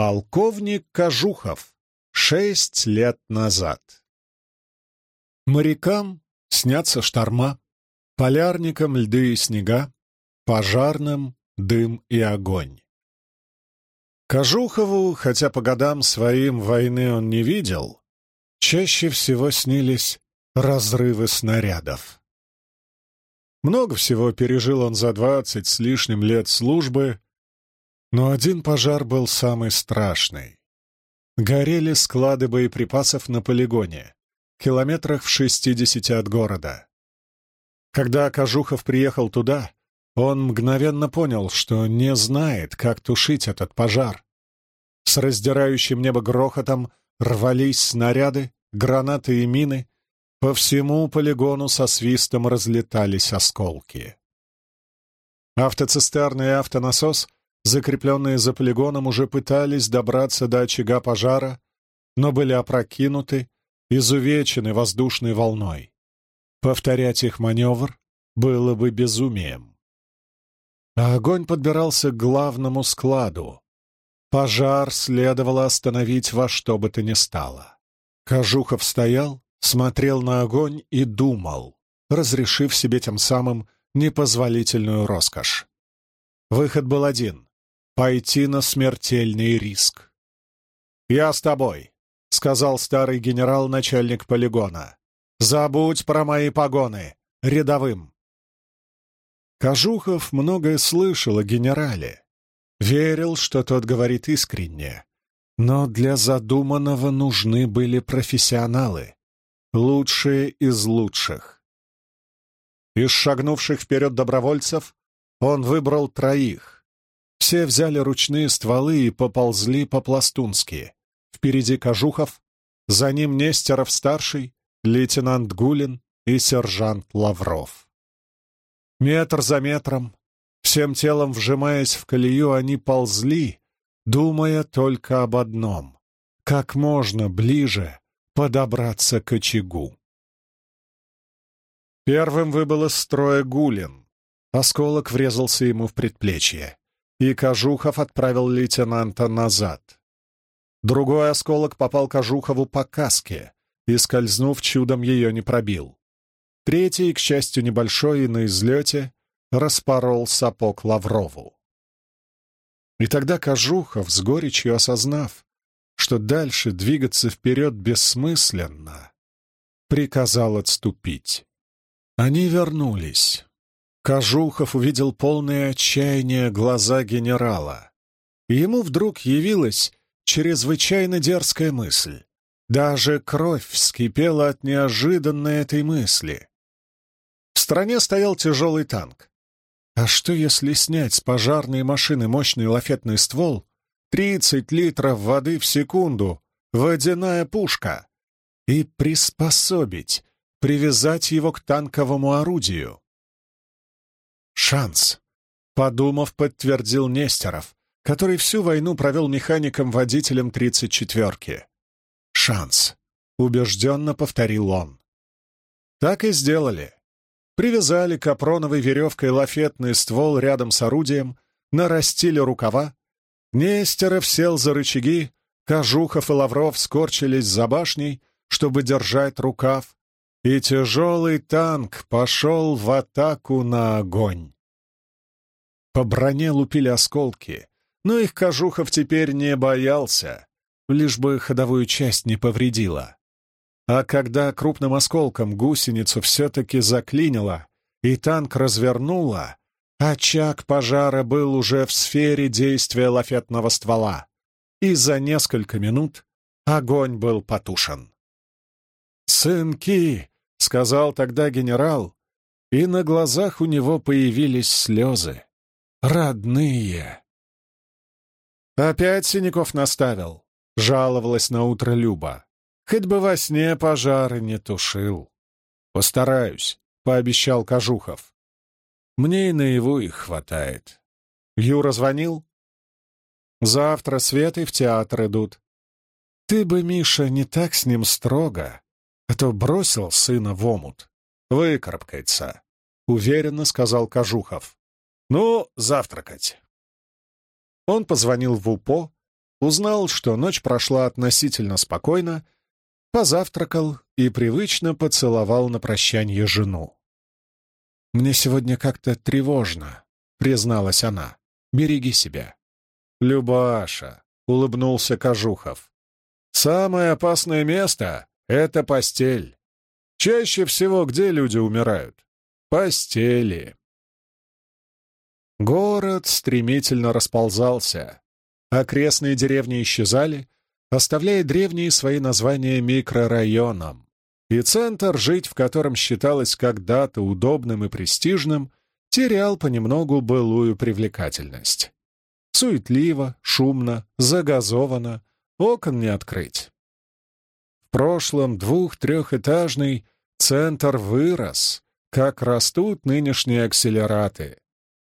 Полковник Кожухов. Шесть лет назад. Морякам снятся шторма, полярникам льды и снега, пожарным дым и огонь. Кожухову, хотя по годам своим войны он не видел, чаще всего снились разрывы снарядов. Много всего пережил он за двадцать с лишним лет службы, но один пожар был самый страшный. Горели склады боеприпасов на полигоне, километрах в шестидесяти от города. Когда Кожухов приехал туда, он мгновенно понял, что не знает, как тушить этот пожар. С раздирающим небо грохотом рвались снаряды, гранаты и мины, по всему полигону со свистом разлетались осколки. Автоцистерны и автонасос закрепленные за полигоном, уже пытались добраться до очага пожара, но были опрокинуты, изувечены воздушной волной. Повторять их маневр было бы безумием. А огонь подбирался к главному складу. Пожар следовало остановить во что бы то ни стало. Кожухов стоял, смотрел на огонь и думал, разрешив себе тем самым непозволительную роскошь. Выход был один пойти на смертельный риск. «Я с тобой», — сказал старый генерал-начальник полигона. «Забудь про мои погоны, рядовым». Кожухов многое слышал о генерале. Верил, что тот говорит искренне. Но для задуманного нужны были профессионалы, лучшие из лучших. Из шагнувших вперед добровольцев он выбрал троих, все взяли ручные стволы и поползли по-пластунски. Впереди Кожухов, за ним Нестеров-старший, лейтенант Гулин и сержант Лавров. Метр за метром, всем телом вжимаясь в колею, они ползли, думая только об одном — как можно ближе подобраться к очагу. Первым выбыл из строя Гулин. Осколок врезался ему в предплечье и Кожухов отправил лейтенанта назад. Другой осколок попал Кожухову по каске и, скользнув чудом, ее не пробил. Третий, к счастью, небольшой и на излете, распорол сапог Лаврову. И тогда Кожухов, с горечью осознав, что дальше двигаться вперед бессмысленно, приказал отступить. Они вернулись. Кожухов увидел полное отчаяние глаза генерала. Ему вдруг явилась чрезвычайно дерзкая мысль. Даже кровь вскипела от неожиданной этой мысли. В стороне стоял тяжелый танк. А что, если снять с пожарной машины мощный лафетный ствол, 30 литров воды в секунду, водяная пушка, и приспособить, привязать его к танковому орудию? Шанс. Подумав, подтвердил Нестеров, который всю войну провел механиком-водителем тридцать четверки. Шанс. Убежденно повторил он. Так и сделали. Привязали капроновой веревкой лафетный ствол рядом с орудием, нарастили рукава. Нестеров сел за рычаги, Кожухов и Лавров скорчились за башней, чтобы держать рукав, и тяжелый танк пошел в атаку на огонь. По броне лупили осколки, но их Кожухов теперь не боялся, лишь бы ходовую часть не повредила. А когда крупным осколком гусеницу все-таки заклинило и танк развернуло, очаг пожара был уже в сфере действия лафетного ствола, и за несколько минут огонь был потушен. «Сынки!» — сказал тогда генерал, и на глазах у него появились слезы. «Родные!» «Опять синяков наставил», — жаловалась на утро Люба. «Хоть бы во сне пожары не тушил». «Постараюсь», — пообещал Кожухов. «Мне и наяву их хватает». Юра звонил? «Завтра Свет и в театр идут. Ты бы, Миша, не так с ним строго а то бросил сына в омут. Выкарабкается, — уверенно сказал Кожухов. Ну, завтракать. Он позвонил в УПО, узнал, что ночь прошла относительно спокойно, позавтракал и привычно поцеловал на прощание жену. «Мне сегодня как-то тревожно», — призналась она. «Береги себя». «Любаша», — улыбнулся Кожухов. «Самое опасное место — это постель. Чаще всего где люди умирают? Постели». Город стремительно расползался. Окрестные деревни исчезали, оставляя древние свои названия микрорайонам. И центр, жить в котором считалось когда-то удобным и престижным, терял понемногу былую привлекательность. Суетливо, шумно, загазовано, окон не открыть. В прошлом двух-трехэтажный центр вырос, как растут нынешние акселераты.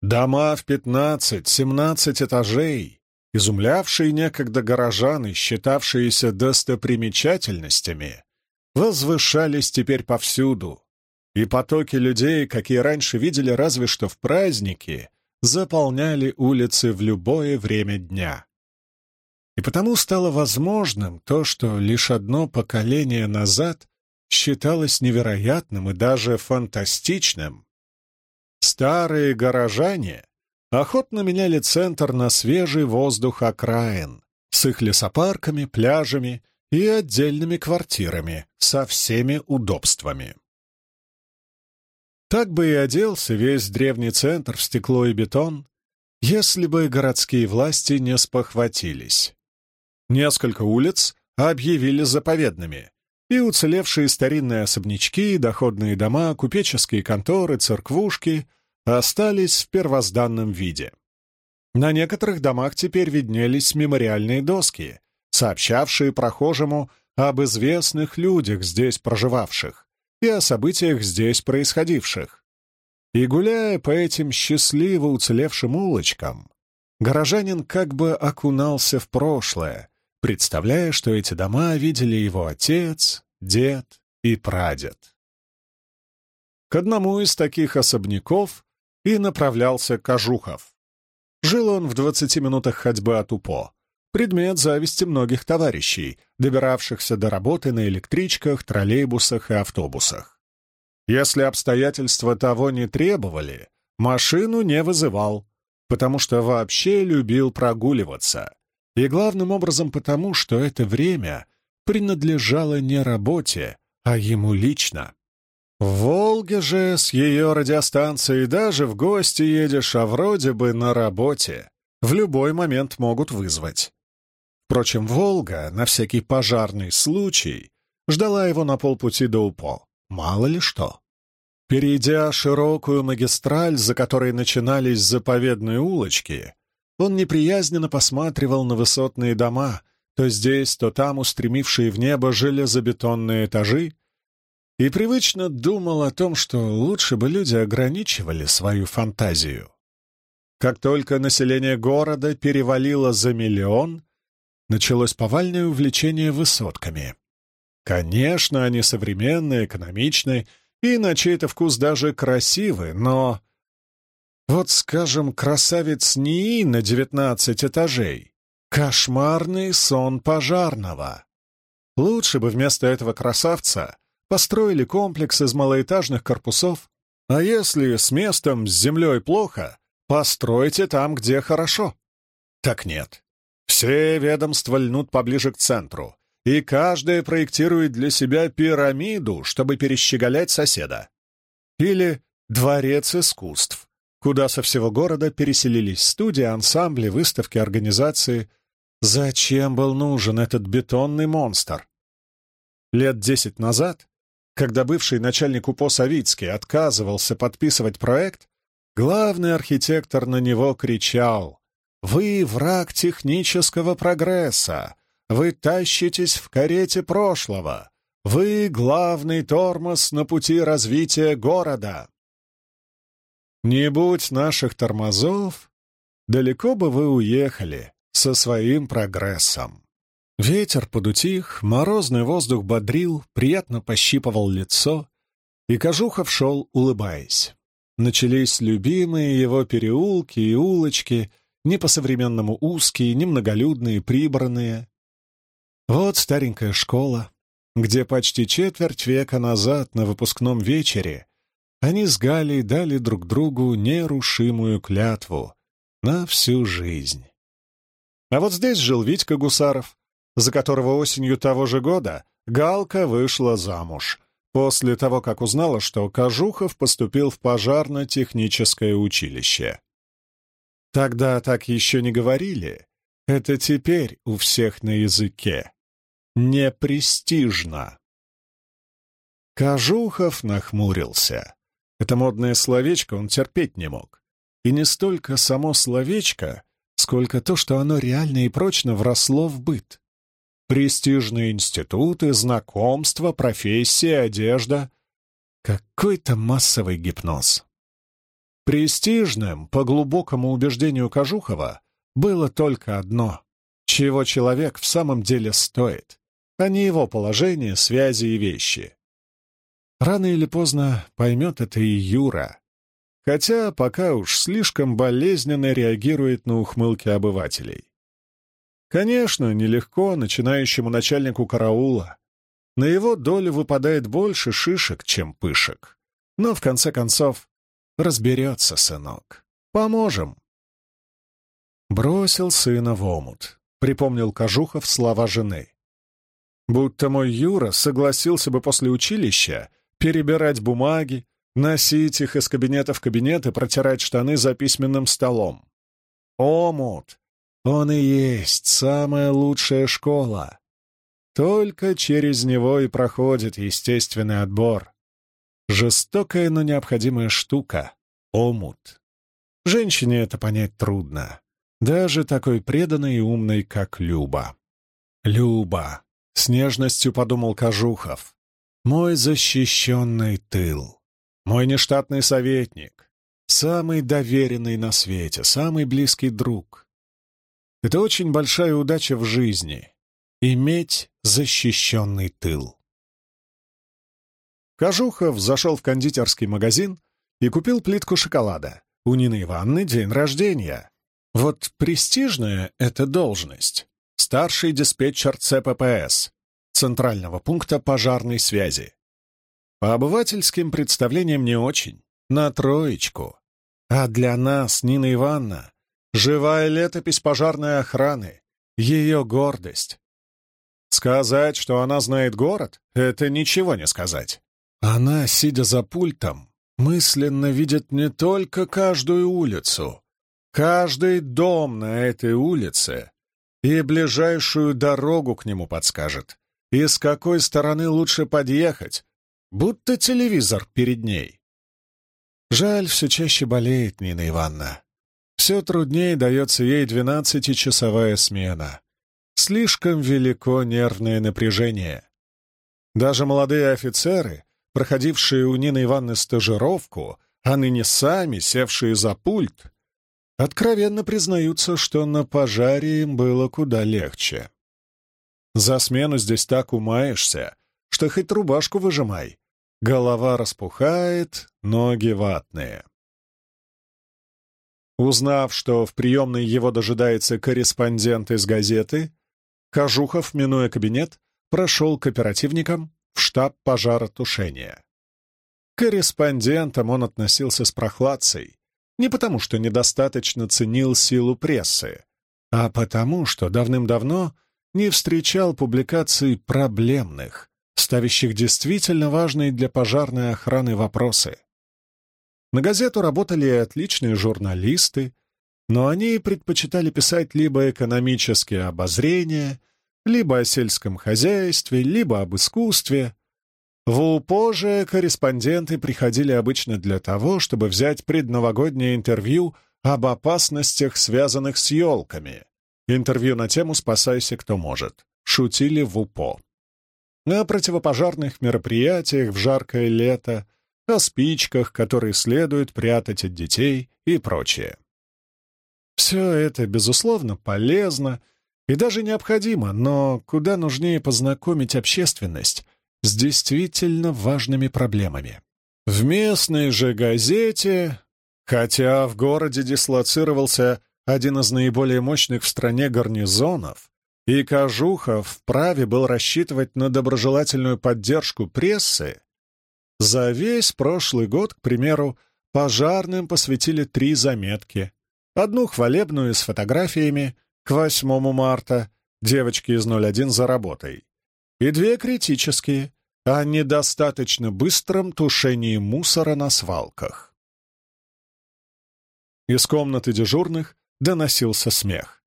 Дома в 15-17 этажей, изумлявшие некогда горожан и считавшиеся достопримечательностями, возвышались теперь повсюду, и потоки людей, какие раньше видели разве что в праздники, заполняли улицы в любое время дня. И потому стало возможным то, что лишь одно поколение назад считалось невероятным и даже фантастичным, Старые горожане охотно меняли центр на свежий воздух окраин с их лесопарками, пляжами и отдельными квартирами со всеми удобствами. Так бы и оделся весь древний центр в стекло и бетон, если бы городские власти не спохватились. Несколько улиц объявили заповедными, и уцелевшие старинные особнячки, доходные дома, купеческие конторы, церквушки остались в первозданном виде. На некоторых домах теперь виднелись мемориальные доски, сообщавшие прохожему об известных людях, здесь проживавших, и о событиях здесь происходивших. И гуляя по этим счастливо уцелевшим улочкам, горожанин как бы окунался в прошлое, представляя, что эти дома видели его отец, дед и прадед. К одному из таких особняков и направлялся Кожухов. Жил он в двадцати минутах ходьбы от УПО, предмет зависти многих товарищей, добиравшихся до работы на электричках, троллейбусах и автобусах. Если обстоятельства того не требовали, машину не вызывал, потому что вообще любил прогуливаться, и главным образом потому, что это время принадлежало не работе, а ему лично. В Волге же с ее радиостанцией даже в гости едешь, а вроде бы на работе. В любой момент могут вызвать. Впрочем, Волга, на всякий пожарный случай, ждала его на полпути до УПО. Мало ли что. Перейдя широкую магистраль, за которой начинались заповедные улочки, он неприязненно посматривал на высотные дома, то здесь, то там устремившие в небо железобетонные этажи, и привычно думал о том, что лучше бы люди ограничивали свою фантазию. Как только население города перевалило за миллион, началось повальное увлечение высотками. Конечно, они современные, экономичные и на чей-то вкус даже красивы, но вот, скажем, красавец НИИ на девятнадцать этажей. Кошмарный сон пожарного. Лучше бы вместо этого красавца построили комплекс из малоэтажных корпусов, а если с местом, с землей плохо, постройте там, где хорошо. Так нет. Все ведомства льнут поближе к центру, и каждое проектирует для себя пирамиду, чтобы перещеголять соседа. Или дворец искусств, куда со всего города переселились студии, ансамбли, выставки, организации. Зачем был нужен этот бетонный монстр? Лет десять назад, когда бывший начальник УПО Савицкий отказывался подписывать проект, главный архитектор на него кричал «Вы враг технического прогресса! Вы тащитесь в карете прошлого! Вы главный тормоз на пути развития города!» Не будь наших тормозов, далеко бы вы уехали со своим прогрессом. Ветер подутих, морозный воздух бодрил, приятно пощипывал лицо, и Кожухов шел, улыбаясь. Начались любимые его переулки и улочки, не по-современному узкие, немноголюдные, прибранные. Вот старенькая школа, где почти четверть века назад на выпускном вечере они с Галей дали друг другу нерушимую клятву на всю жизнь. А вот здесь жил Витька Гусаров, за которого осенью того же года Галка вышла замуж, после того, как узнала, что Кожухов поступил в пожарно-техническое училище. Тогда так еще не говорили, это теперь у всех на языке. Непрестижно. Кожухов нахмурился. Это модное словечко он терпеть не мог. И не столько само словечко, сколько то, что оно реально и прочно вросло в быт. Престижные институты, знакомства, профессия, одежда. Какой-то массовый гипноз. Престижным, по глубокому убеждению Кожухова, было только одно — чего человек в самом деле стоит, а не его положение, связи и вещи. Рано или поздно поймет это и Юра, хотя пока уж слишком болезненно реагирует на ухмылки обывателей. Конечно, нелегко начинающему начальнику караула. На его долю выпадает больше шишек, чем пышек. Но, в конце концов, Разберется, сынок. Поможем. Бросил сына в омут. Припомнил Кожухов слова жены. Будто мой Юра согласился бы после училища перебирать бумаги, носить их из кабинета в кабинет и протирать штаны за письменным столом. Омут! Он и есть самая лучшая школа. Только через него и проходит естественный отбор. Жестокая, но необходимая штука — омут. Женщине это понять трудно, даже такой преданной и умной, как Люба. Люба, с нежностью подумал Кожухов, мой защищенный тыл, мой нештатный советник, самый доверенный на свете, самый близкий друг. Это очень большая удача в жизни — иметь защищенный тыл. Кожухов зашел в кондитерский магазин и купил плитку шоколада. У Нины Ивановны день рождения. Вот престижная эта должность. Старший диспетчер ЦППС, Центрального пункта пожарной связи. По обывательским представлениям не очень. На троечку. А для нас, Нина Ивановна, живая летопись пожарной охраны, ее гордость. Сказать, что она знает город, это ничего не сказать. Она, сидя за пультом, мысленно видит не только каждую улицу, каждый дом на этой улице и ближайшую дорогу к нему подскажет, и с какой стороны лучше подъехать, будто телевизор перед ней. Жаль, все чаще болеет Нина Ивановна. Все труднее дается ей двенадцатичасовая смена. Слишком велико нервное напряжение. Даже молодые офицеры, проходившие у Нины Ивановны стажировку, а ныне сами, севшие за пульт, откровенно признаются, что на пожаре им было куда легче. За смену здесь так умаешься, что хоть рубашку выжимай. Голова распухает, ноги ватные. Узнав, что в приемной его дожидается корреспондент из газеты, Кожухов, минуя кабинет, прошел к оперативникам, в штаб пожаротушения. К корреспондентам он относился с прохладцей, не потому что недостаточно ценил силу прессы, а потому что давным-давно не встречал публикаций проблемных, ставящих действительно важные для пожарной охраны вопросы. На газету работали отличные журналисты, но они предпочитали писать либо экономические обозрения — либо о сельском хозяйстве, либо об искусстве. В УПО же корреспонденты приходили обычно для того, чтобы взять предновогоднее интервью об опасностях, связанных с елками. Интервью на тему «Спасайся, кто может». Шутили в УПО. О противопожарных мероприятиях в жаркое лето, о спичках, которые следует прятать от детей и прочее. Все это, безусловно, полезно и даже необходимо, но куда нужнее познакомить общественность с действительно важными проблемами. В местной же газете, хотя в городе дислоцировался один из наиболее мощных в стране гарнизонов, и Кожухов вправе был рассчитывать на доброжелательную поддержку прессы, за весь прошлый год, к примеру, пожарным посвятили три заметки. Одну хвалебную с фотографиями к 8 марта, девочки из 01 за работой, и две критические о недостаточно быстром тушении мусора на свалках. Из комнаты дежурных доносился смех.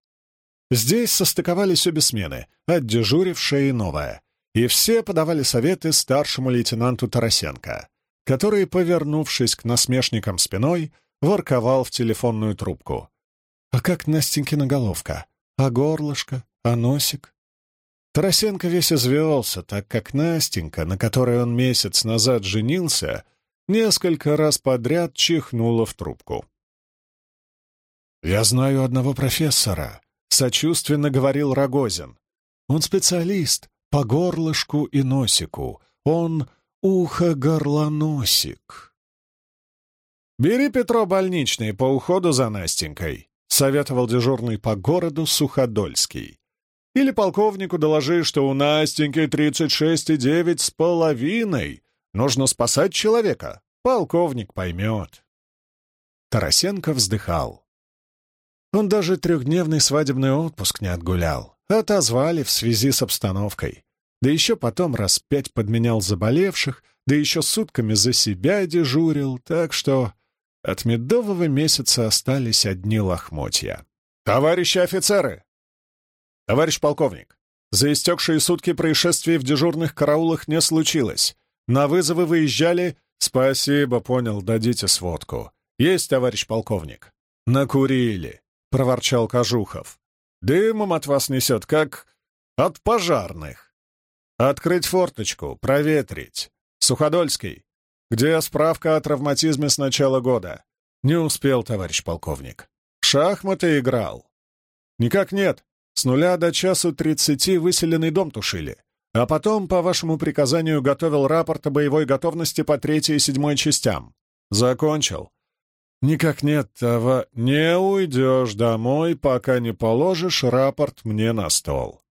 Здесь состыковались обе смены, отдежурившая и новая, и все подавали советы старшему лейтенанту Тарасенко, который, повернувшись к насмешникам спиной, ворковал в телефонную трубку. «А как Настенькина головка? А горлышко? А носик?» Тарасенко весь извелся, так как Настенька, на которой он месяц назад женился, несколько раз подряд чихнула в трубку. «Я знаю одного профессора», — сочувственно говорил Рогозин. «Он специалист по горлышку и носику. Он ухо-горлоносик». «Бери, Петро, больничный по уходу за Настенькой», — советовал дежурный по городу Суходольский. «Или полковнику доложи, что у Настеньки тридцать шесть и девять с половиной. Нужно спасать человека. Полковник поймет». Тарасенко вздыхал. Он даже трехдневный свадебный отпуск не отгулял. Отозвали в связи с обстановкой. Да еще потом раз пять подменял заболевших, да еще сутками за себя дежурил, так что от медового месяца остались одни лохмотья. «Товарищи офицеры!» «Товарищ полковник, за истекшие сутки происшествий в дежурных караулах не случилось. На вызовы выезжали...» «Спасибо, понял, дадите сводку. Есть, товарищ полковник. Накурили. — проворчал Кожухов. «Дымом от вас несет, как от пожарных. Открыть форточку, проветрить. Суходольский, где справка о травматизме с начала года? Не успел, товарищ полковник. Шахматы играл. Никак нет. С нуля до часу тридцати выселенный дом тушили. А потом, по вашему приказанию, готовил рапорт о боевой готовности по третьей и седьмой частям. Закончил. «Никак нет, Тава, не уйдешь домой, пока не положишь рапорт мне на стол.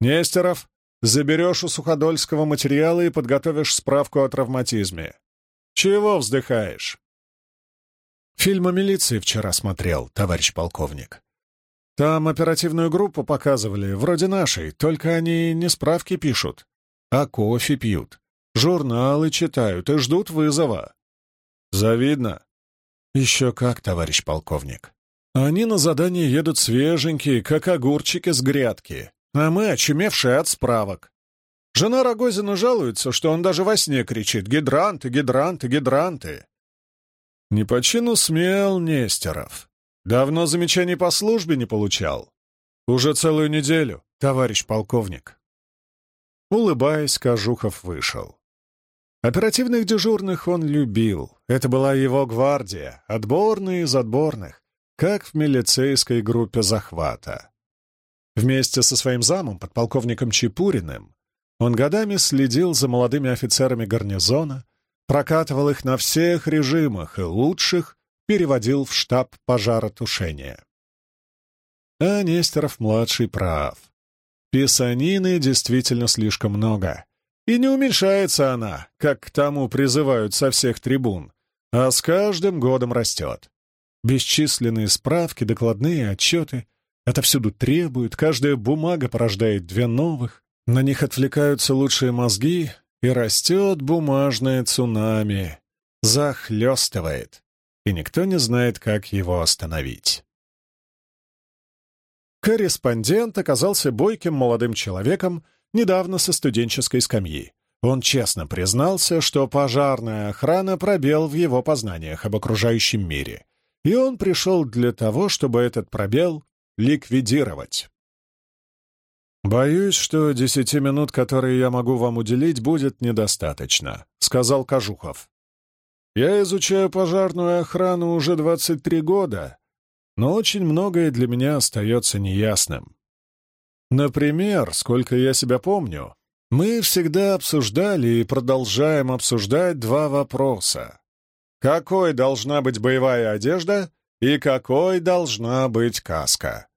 Нестеров, заберешь у Суходольского материалы и подготовишь справку о травматизме. Чего вздыхаешь?» «Фильм о милиции вчера смотрел, товарищ полковник. Там оперативную группу показывали, вроде нашей, только они не справки пишут, а кофе пьют, журналы читают и ждут вызова. Завидно. «Еще как, товарищ полковник. Они на задание едут свеженькие, как огурчики с грядки, а мы очумевшие от справок. Жена Рогозина жалуется, что он даже во сне кричит «Гидранты, гидранты, гидранты!» Не по чину смел Нестеров. Давно замечаний по службе не получал. Уже целую неделю, товарищ полковник. Улыбаясь, Кожухов вышел. Оперативных дежурных он любил. Это была его гвардия, отборные из отборных, как в милицейской группе захвата. Вместе со своим замом, подполковником Чепуриным, он годами следил за молодыми офицерами гарнизона, прокатывал их на всех режимах и лучших переводил в штаб пожаротушения. А Нестеров-младший прав. Писанины действительно слишком много, и не уменьшается она, как к тому призывают со всех трибун, а с каждым годом растет. Бесчисленные справки, докладные отчеты — отовсюду требуют, каждая бумага порождает две новых, на них отвлекаются лучшие мозги, и растет бумажное цунами, захлестывает, и никто не знает, как его остановить. Корреспондент оказался бойким молодым человеком, недавно со студенческой скамьи. Он честно признался, что пожарная охрана пробел в его познаниях об окружающем мире, и он пришел для того, чтобы этот пробел ликвидировать. «Боюсь, что десяти минут, которые я могу вам уделить, будет недостаточно», — сказал Кожухов. «Я изучаю пожарную охрану уже 23 года, но очень многое для меня остается неясным. Например, сколько я себя помню, мы всегда обсуждали и продолжаем обсуждать два вопроса. Какой должна быть боевая одежда и какой должна быть каска.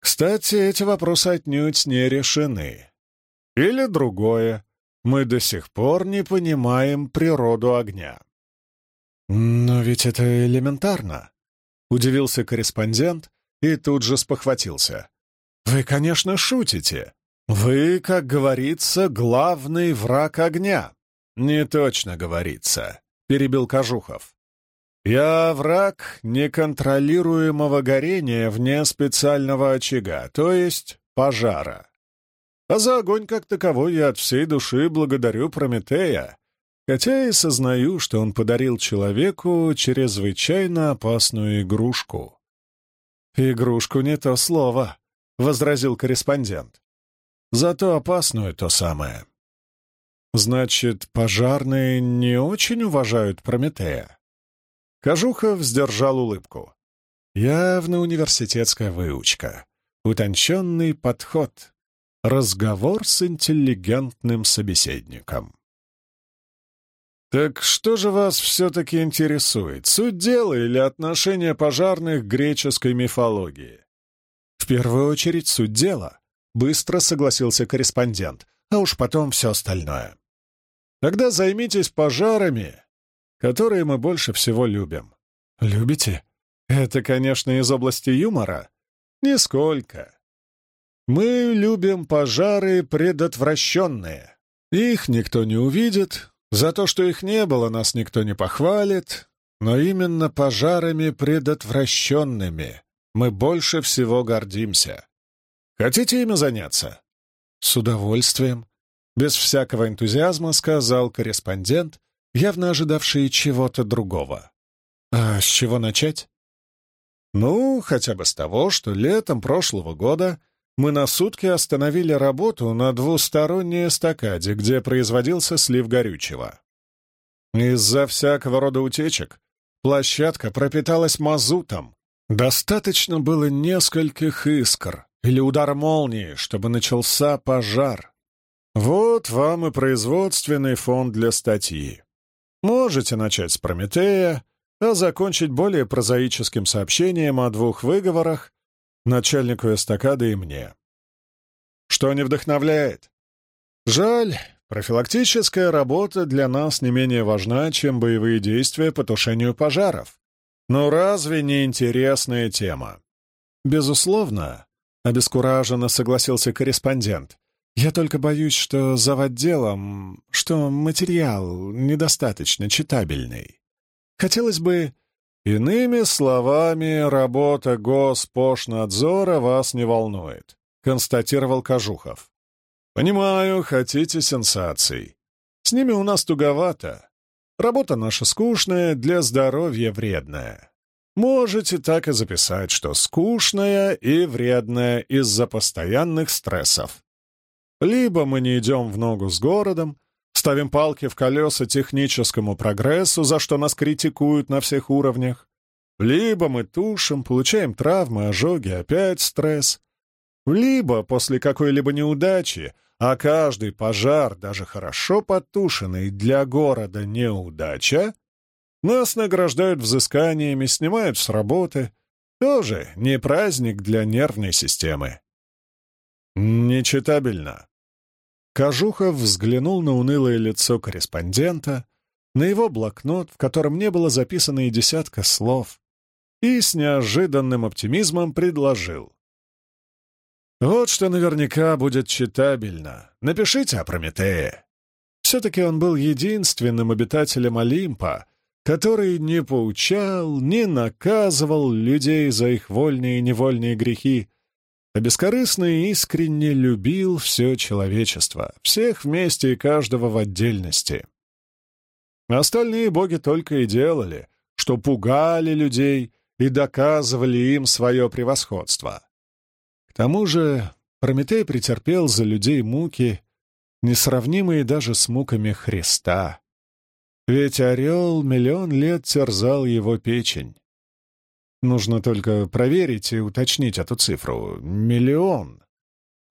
Кстати, эти вопросы отнюдь не решены. Или другое. Мы до сих пор не понимаем природу огня. «Но ведь это элементарно», — удивился корреспондент и тут же спохватился. «Вы, конечно, шутите. Вы, как говорится, главный враг огня». «Не точно говорится», — перебил Кожухов. «Я враг неконтролируемого горения вне специального очага, то есть пожара. А за огонь как таковой я от всей души благодарю Прометея, хотя и сознаю, что он подарил человеку чрезвычайно опасную игрушку». «Игрушку не то слово», — возразил корреспондент. «Зато опасную то самое». «Значит, пожарные не очень уважают Прометея?» Кожухов сдержал улыбку. Явно университетская выучка. Утонченный подход. Разговор с интеллигентным собеседником. «Так что же вас все-таки интересует, суть дела или отношение пожарных к греческой мифологии?» «В первую очередь суть дела», — быстро согласился корреспондент, а уж потом все остальное. «Тогда займитесь пожарами которые мы больше всего любим. Любите? Это, конечно, из области юмора. Нисколько. Мы любим пожары предотвращенные. Их никто не увидит, за то, что их не было, нас никто не похвалит, но именно пожарами предотвращенными мы больше всего гордимся. Хотите ими заняться? С удовольствием. Без всякого энтузиазма сказал корреспондент, явно ожидавшие чего-то другого. А с чего начать? Ну, хотя бы с того, что летом прошлого года мы на сутки остановили работу на двусторонней эстакаде, где производился слив горючего. Из-за всякого рода утечек площадка пропиталась мазутом. Достаточно было нескольких искр или удар молнии, чтобы начался пожар. Вот вам и производственный фонд для статьи. Можете начать с Прометея, а закончить более прозаическим сообщением о двух выговорах начальнику эстакады и мне. Что не вдохновляет? Жаль, профилактическая работа для нас не менее важна, чем боевые действия по тушению пожаров. Но разве не интересная тема? Безусловно, обескураженно согласился корреспондент. Я только боюсь, что за отделом, что материал недостаточно читабельный. Хотелось бы... Иными словами, работа Госпошнадзора вас не волнует, констатировал Кожухов. Понимаю, хотите сенсаций. С ними у нас туговато. Работа наша скучная, для здоровья вредная. Можете так и записать, что скучная и вредная из-за постоянных стрессов. Либо мы не идем в ногу с городом, ставим палки в колеса техническому прогрессу, за что нас критикуют на всех уровнях, либо мы тушим, получаем травмы, ожоги, опять стресс, либо после какой-либо неудачи, а каждый пожар, даже хорошо потушенный для города неудача, нас награждают взысканиями, снимают с работы. Тоже не праздник для нервной системы. Нечитабельно. Кожухов взглянул на унылое лицо корреспондента, на его блокнот, в котором не было записано и десятка слов, и с неожиданным оптимизмом предложил. «Вот что наверняка будет читабельно. Напишите о Прометее». Все-таки он был единственным обитателем Олимпа, который не поучал, не наказывал людей за их вольные и невольные грехи, а бескорыстно и искренне любил все человечество, всех вместе и каждого в отдельности. Остальные боги только и делали, что пугали людей и доказывали им свое превосходство. К тому же Прометей претерпел за людей муки, несравнимые даже с муками Христа. Ведь орел миллион лет терзал его печень. Нужно только проверить и уточнить эту цифру. Миллион.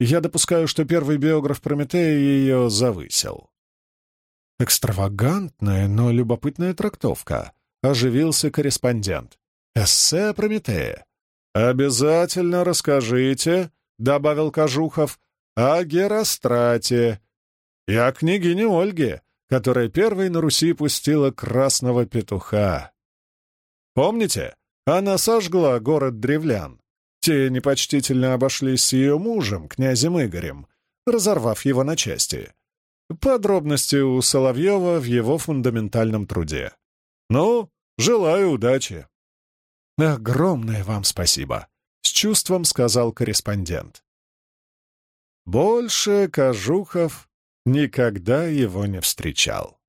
Я допускаю, что первый биограф Прометея ее завысил. Экстравагантная, но любопытная трактовка. Оживился корреспондент. Эссе Прометея. «Обязательно расскажите», — добавил Кожухов, — «о Герострате и о княгине Ольге, которая первой на Руси пустила красного петуха. Помните, она сожгла город древлян. Те непочтительно обошлись с ее мужем, князем Игорем, разорвав его на части. Подробности у Соловьева в его фундаментальном труде. Ну, желаю удачи. «Огромное вам спасибо», — с чувством сказал корреспондент. Больше Кожухов никогда его не встречал.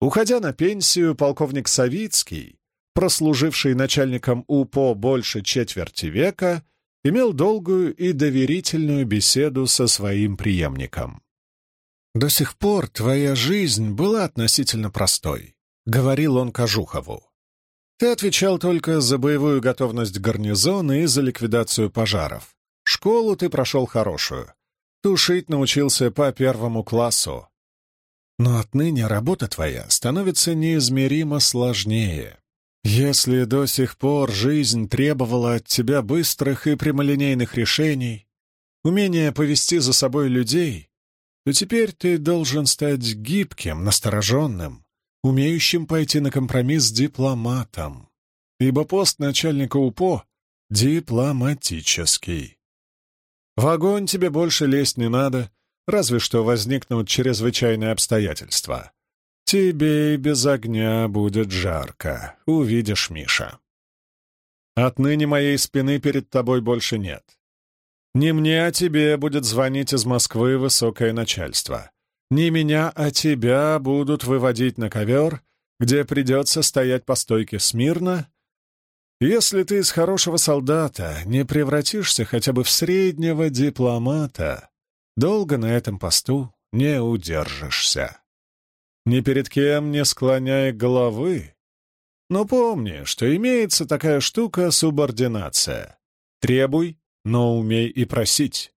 Уходя на пенсию, полковник Савицкий, прослуживший начальником УПО больше четверти века, имел долгую и доверительную беседу со своим преемником. «До сих пор твоя жизнь была относительно простой», — говорил он Кожухову. Ты отвечал только за боевую готовность гарнизона и за ликвидацию пожаров. Школу ты прошел хорошую. Тушить научился по первому классу. Но отныне работа твоя становится неизмеримо сложнее. Если до сих пор жизнь требовала от тебя быстрых и прямолинейных решений, умения повести за собой людей, то теперь ты должен стать гибким, настороженным, умеющим пойти на компромисс с дипломатом, ибо пост начальника УПО дипломатический. В огонь тебе больше лезть не надо, разве что возникнут чрезвычайные обстоятельства. Тебе и без огня будет жарко, увидишь, Миша. Отныне моей спины перед тобой больше нет. Не мне, а тебе будет звонить из Москвы высокое начальство. Не меня, а тебя будут выводить на ковер, где придется стоять по стойке смирно. Если ты из хорошего солдата не превратишься хотя бы в среднего дипломата, долго на этом посту не удержишься. Ни перед кем не склоняй головы. Но помни, что имеется такая штука — субординация. Требуй, но умей и просить.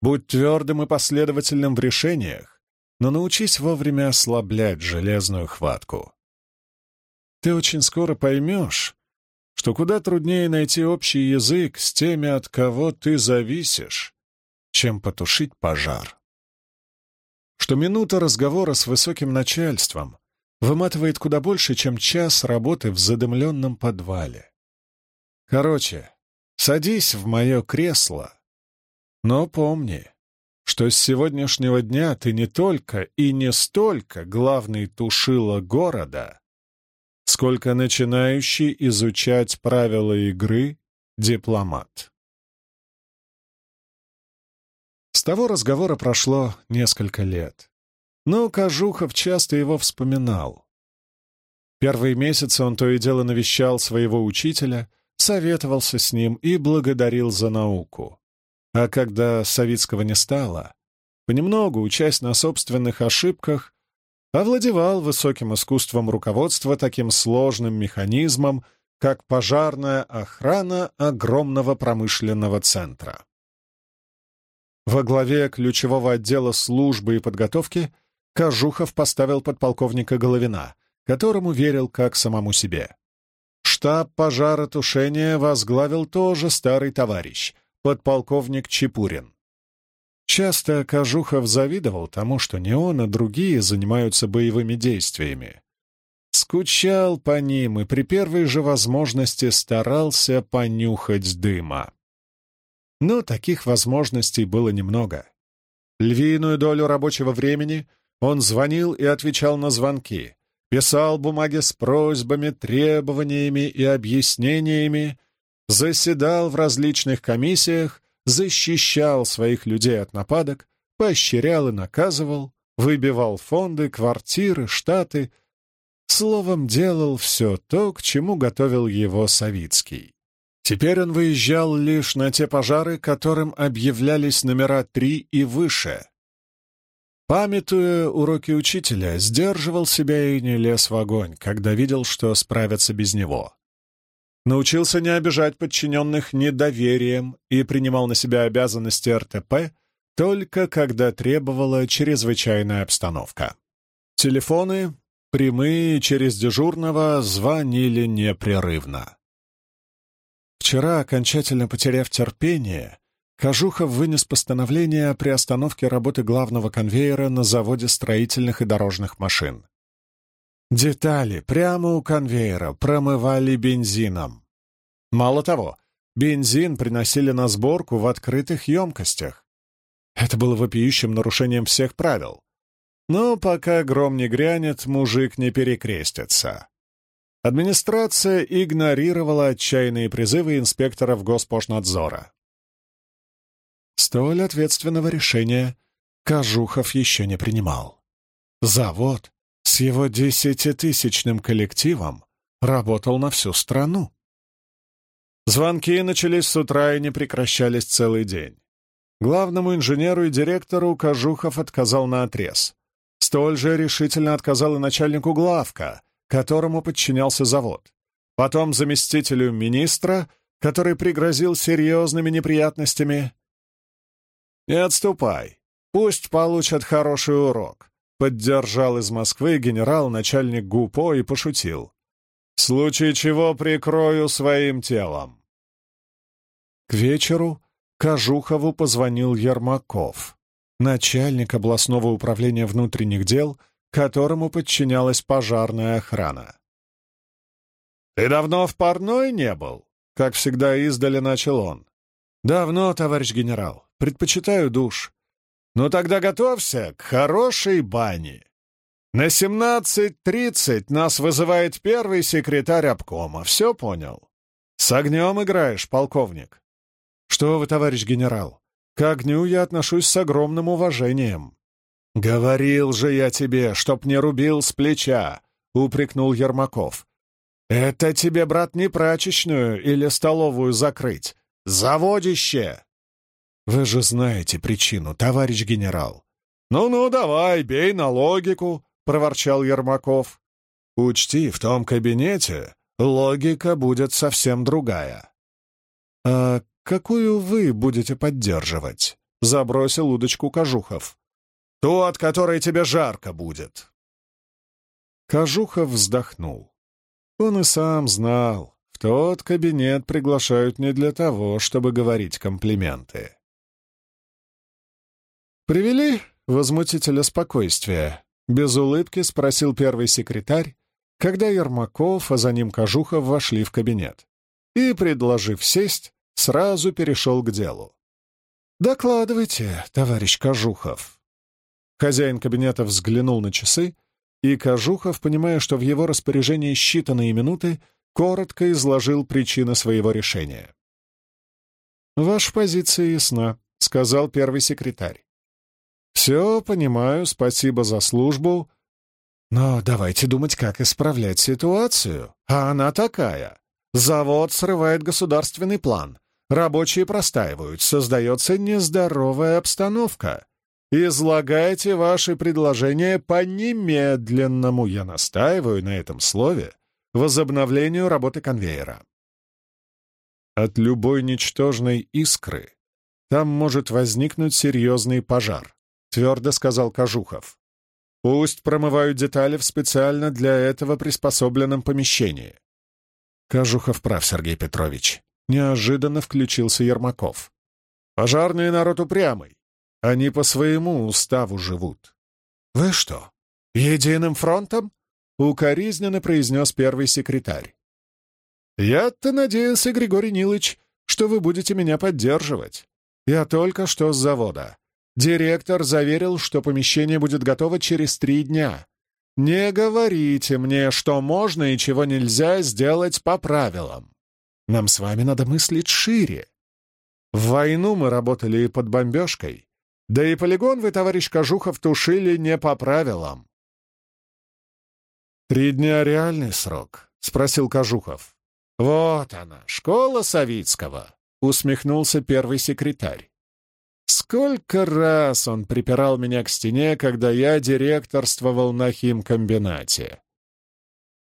Будь твердым и последовательным в решениях, но научись вовремя ослаблять железную хватку. Ты очень скоро поймешь, что куда труднее найти общий язык с теми, от кого ты зависишь, чем потушить пожар. Что минута разговора с высоким начальством выматывает куда больше, чем час работы в задымленном подвале. Короче, садись в мое кресло, но помни, что с сегодняшнего дня ты не только и не столько главный тушила города, сколько начинающий изучать правила игры дипломат. С того разговора прошло несколько лет, но Кожухов часто его вспоминал. Первые месяцы он то и дело навещал своего учителя, советовался с ним и благодарил за науку. А когда Савицкого не стало, понемногу, учась на собственных ошибках, овладевал высоким искусством руководства таким сложным механизмом, как пожарная охрана огромного промышленного центра. Во главе ключевого отдела службы и подготовки Кожухов поставил подполковника Головина, которому верил как самому себе. Штаб пожаротушения возглавил тоже старый товарищ — подполковник Чепурин. Часто Кожухов завидовал тому, что не он, а другие занимаются боевыми действиями. Скучал по ним и при первой же возможности старался понюхать дыма. Но таких возможностей было немного. Львиную долю рабочего времени он звонил и отвечал на звонки, писал бумаги с просьбами, требованиями и объяснениями, заседал в различных комиссиях, защищал своих людей от нападок, поощрял и наказывал, выбивал фонды, квартиры, штаты, словом, делал все то, к чему готовил его Савицкий. Теперь он выезжал лишь на те пожары, которым объявлялись номера три и выше. Памятуя уроки учителя, сдерживал себя и не лез в огонь, когда видел, что справятся без него научился не обижать подчиненных недоверием и принимал на себя обязанности РТП только когда требовала чрезвычайная обстановка. Телефоны прямые через дежурного звонили непрерывно. Вчера, окончательно потеряв терпение, Кожухов вынес постановление о приостановке работы главного конвейера на заводе строительных и дорожных машин. Детали прямо у конвейера промывали бензином. Мало того, бензин приносили на сборку в открытых емкостях. Это было вопиющим нарушением всех правил. Но пока гром не грянет, мужик не перекрестится. Администрация игнорировала отчаянные призывы инспекторов Госпошнадзора. Столь ответственного решения Кожухов еще не принимал. Завод с его десятитысячным коллективом работал на всю страну. Звонки начались с утра и не прекращались целый день. Главному инженеру и директору Кожухов отказал на отрез. Столь же решительно отказал и начальнику главка, которому подчинялся завод. Потом заместителю министра, который пригрозил серьезными неприятностями, «Не отступай. Пусть получат хороший урок», — поддержал из Москвы генерал-начальник ГУПО и пошутил. «В случае чего прикрою своим телом». К вечеру Кожухову позвонил Ермаков, начальник областного управления внутренних дел, которому подчинялась пожарная охрана. «Ты давно в парной не был?» — как всегда издали начал он. «Давно, товарищ генерал. Предпочитаю душ. Ну тогда готовься к хорошей бане. На 17.30 нас вызывает первый секретарь обкома. Все понял? С огнем играешь, полковник. Что вы, товарищ генерал? К огню я отношусь с огромным уважением. Говорил же я тебе, чтоб не рубил с плеча, упрекнул Ермаков. Это тебе, брат, не прачечную или столовую закрыть. Заводище! Вы же знаете причину, товарищ генерал. «Ну-ну, давай, бей на логику», — проворчал Ермаков. «Учти, в том кабинете логика будет совсем другая». «А какую вы будете поддерживать?» — забросил удочку Кожухов. «Ту, от которой тебе жарко будет». Кожухов вздохнул. Он и сам знал, в тот кабинет приглашают не для того, чтобы говорить комплименты. «Привели возмутителя спокойствия?» — без улыбки спросил первый секретарь, когда Ермаков, а за ним Кожухов вошли в кабинет. И, предложив сесть, сразу перешел к делу. «Докладывайте, товарищ Кожухов». Хозяин кабинета взглянул на часы, и Кожухов, понимая, что в его распоряжении считанные минуты, коротко изложил причины своего решения. «Ваша позиция ясна», — сказал первый секретарь. «Все понимаю, спасибо за службу. Но давайте думать, как исправлять ситуацию. А она такая. Завод срывает государственный план. Рабочие простаивают, создается нездоровая обстановка. Излагайте ваши предложения по немедленному, я настаиваю на этом слове, возобновлению работы конвейера. От любой ничтожной искры там может возникнуть серьезный пожар. — твердо сказал Кожухов. «Пусть промывают детали в специально для этого приспособленном помещении». Кожухов прав, Сергей Петрович. Неожиданно включился Ермаков. «Пожарный народ упрямый. Они по своему уставу живут». «Вы что, единым фронтом?» — укоризненно произнес первый секретарь. «Я-то надеялся, Григорий Нилыч, что вы будете меня поддерживать. Я только что с завода. Директор заверил, что помещение будет готово через три дня. Не говорите мне, что можно и чего нельзя сделать по правилам. Нам с вами надо мыслить шире. В войну мы работали под бомбежкой, да и полигон вы, товарищ Кожухов, тушили не по правилам. «Три дня — реальный срок?» — спросил Кожухов. «Вот она, школа Савицкого», — усмехнулся первый секретарь. Сколько раз он припирал меня к стене, когда я директорствовал на химкомбинате.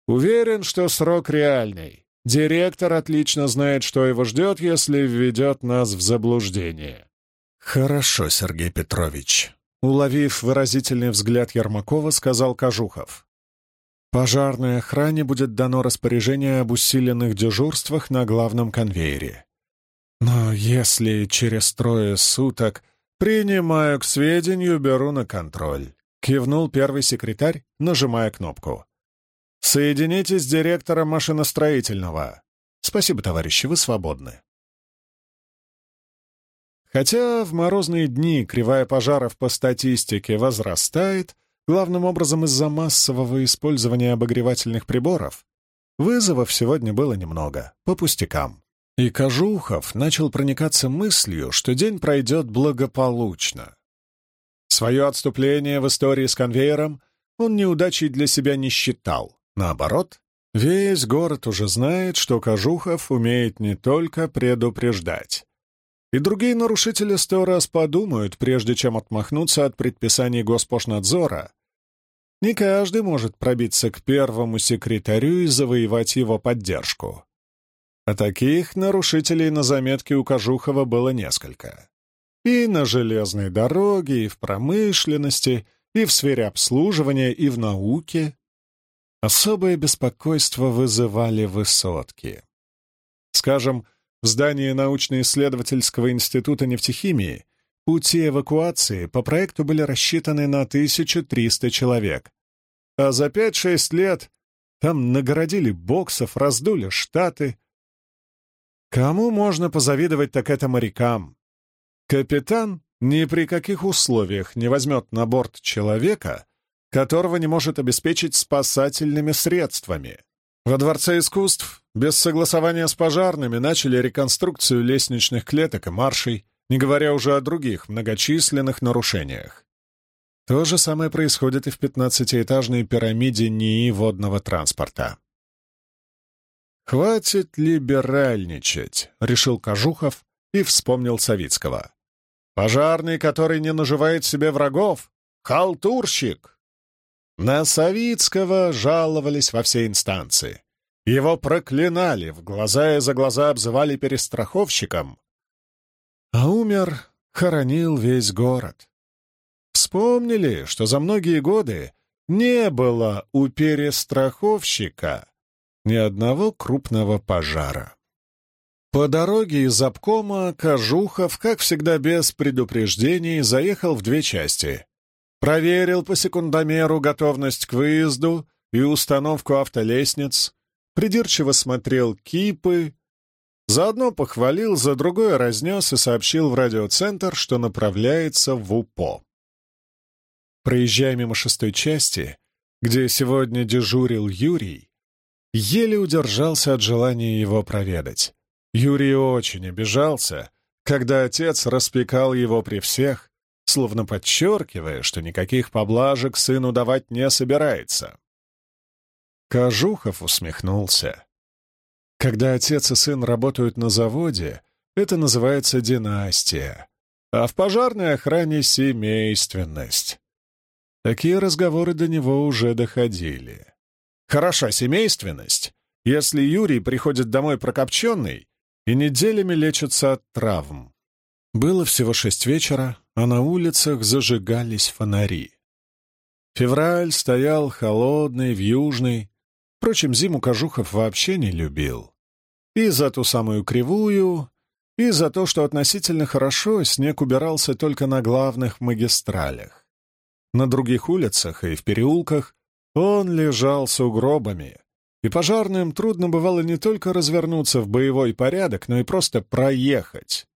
Уверен, что срок реальный. Директор отлично знает, что его ждет, если введет нас в заблуждение. Хорошо, Сергей Петрович. Уловив выразительный взгляд Ермакова, сказал Кожухов. Пожарной охране будет дано распоряжение об усиленных дежурствах на главном конвейере. Но если через трое суток принимаю к сведению, беру на контроль, кивнул первый секретарь, нажимая кнопку. Соединитесь с директором машиностроительного. Спасибо, товарищи, вы свободны. Хотя в морозные дни кривая пожаров по статистике возрастает, главным образом из-за массового использования обогревательных приборов, вызовов сегодня было немного, по пустякам. И Кожухов начал проникаться мыслью, что день пройдет благополучно. Свое отступление в истории с конвейером он неудачей для себя не считал. Наоборот, весь город уже знает, что Кожухов умеет не только предупреждать, и другие нарушители сто раз подумают, прежде чем отмахнуться от предписаний Госпошнадзора. Не каждый может пробиться к первому секретарю и завоевать его поддержку. А таких нарушителей на заметке у Кожухова было несколько. И на железной дороге, и в промышленности, и в сфере обслуживания, и в науке. Особое беспокойство вызывали высотки. Скажем, в здании научно-исследовательского института нефтехимии пути эвакуации по проекту были рассчитаны на 1300 человек, а за 5-6 лет там нагородили боксов, раздули штаты. Кому можно позавидовать, так это морякам. Капитан ни при каких условиях не возьмет на борт человека, которого не может обеспечить спасательными средствами. Во Дворце искусств без согласования с пожарными начали реконструкцию лестничных клеток и маршей, не говоря уже о других многочисленных нарушениях. То же самое происходит и в пятнадцатиэтажной пирамиде НИИ водного транспорта. «Хватит либеральничать», — решил Кожухов и вспомнил Савицкого. «Пожарный, который не наживает себе врагов, халтурщик!» На Савицкого жаловались во все инстанции. Его проклинали, в глаза и за глаза обзывали перестраховщиком. А умер, хоронил весь город. Вспомнили, что за многие годы не было у перестраховщика ни одного крупного пожара. По дороге из обкома Кожухов, как всегда без предупреждений, заехал в две части проверил по секундомеру готовность к выезду и установку автолестниц, придирчиво смотрел кипы, заодно похвалил, за другое разнес и сообщил в радиоцентр, что направляется в УПО. Проезжая мимо шестой части, где сегодня дежурил Юрий, еле удержался от желания его проведать. Юрий очень обижался, когда отец распекал его при всех, словно подчеркивая, что никаких поблажек сыну давать не собирается. Кожухов усмехнулся. Когда отец и сын работают на заводе, это называется династия, а в пожарной охране — семейственность. Такие разговоры до него уже доходили. Хороша семейственность, если Юрий приходит домой прокопченный и неделями лечится от травм. Было всего шесть вечера, а на улицах зажигались фонари. Февраль стоял холодный, вьюжный. Впрочем, зиму Кожухов вообще не любил. И за ту самую кривую, и за то, что относительно хорошо снег убирался только на главных магистралях. На других улицах и в переулках он лежал с угробами, и пожарным трудно бывало не только развернуться в боевой порядок, но и просто проехать.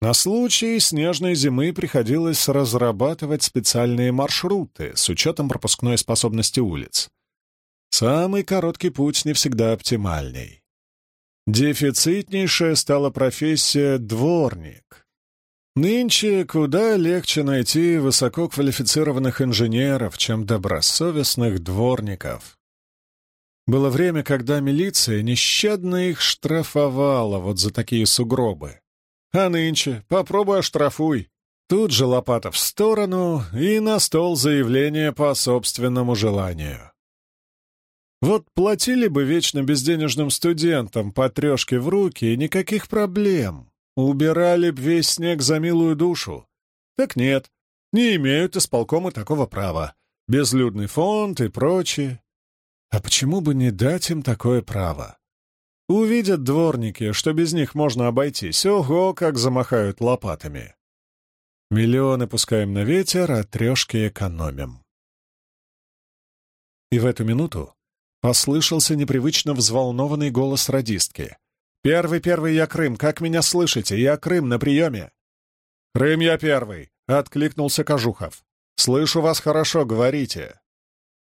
На случай снежной зимы приходилось разрабатывать специальные маршруты с учетом пропускной способности улиц. Самый короткий путь не всегда оптимальный. Дефицитнейшая стала профессия «дворник». Нынче куда легче найти высококвалифицированных инженеров, чем добросовестных дворников. Было время, когда милиция нещадно их штрафовала вот за такие сугробы. А нынче попробуй оштрафуй. Тут же лопата в сторону и на стол заявление по собственному желанию. Вот платили бы вечно безденежным студентам по трешке в руки, и никаких проблем. Убирали б весь снег за милую душу. Так нет, не имеют исполкомы такого права. Безлюдный фонд и прочее. А почему бы не дать им такое право? Увидят дворники, что без них можно обойтись. Ого, как замахают лопатами. Миллионы пускаем на ветер, а трешки экономим. И в эту минуту послышался непривычно взволнованный голос радистки. «Первый, первый, я Крым, как меня слышите? Я Крым, на приеме!» «Крым, я первый!» — откликнулся Кожухов. «Слышу вас хорошо, говорите!»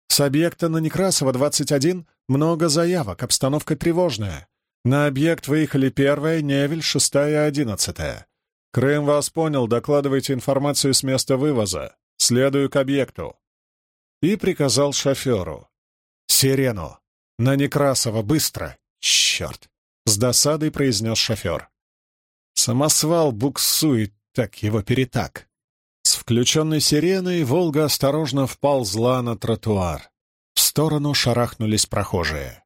«С объекта на Некрасова, 21, много заявок, обстановка тревожная. На объект выехали первая, Невель, шестая, одиннадцатая. Крым вас понял, докладывайте информацию с места вывоза. Следую к объекту». И приказал шоферу. «Сирену! На Некрасова, быстро! Черт!» — с досадой произнес шофер. Самосвал буксует, так его перетак. С включенной сиреной Волга осторожно вползла на тротуар. В сторону шарахнулись прохожие.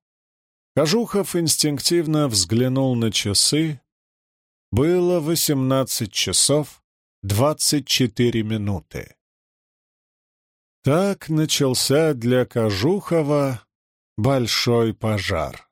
Кожухов инстинктивно взглянул на часы. Было восемнадцать часов двадцать четыре минуты. Так начался для Кожухова большой пожар.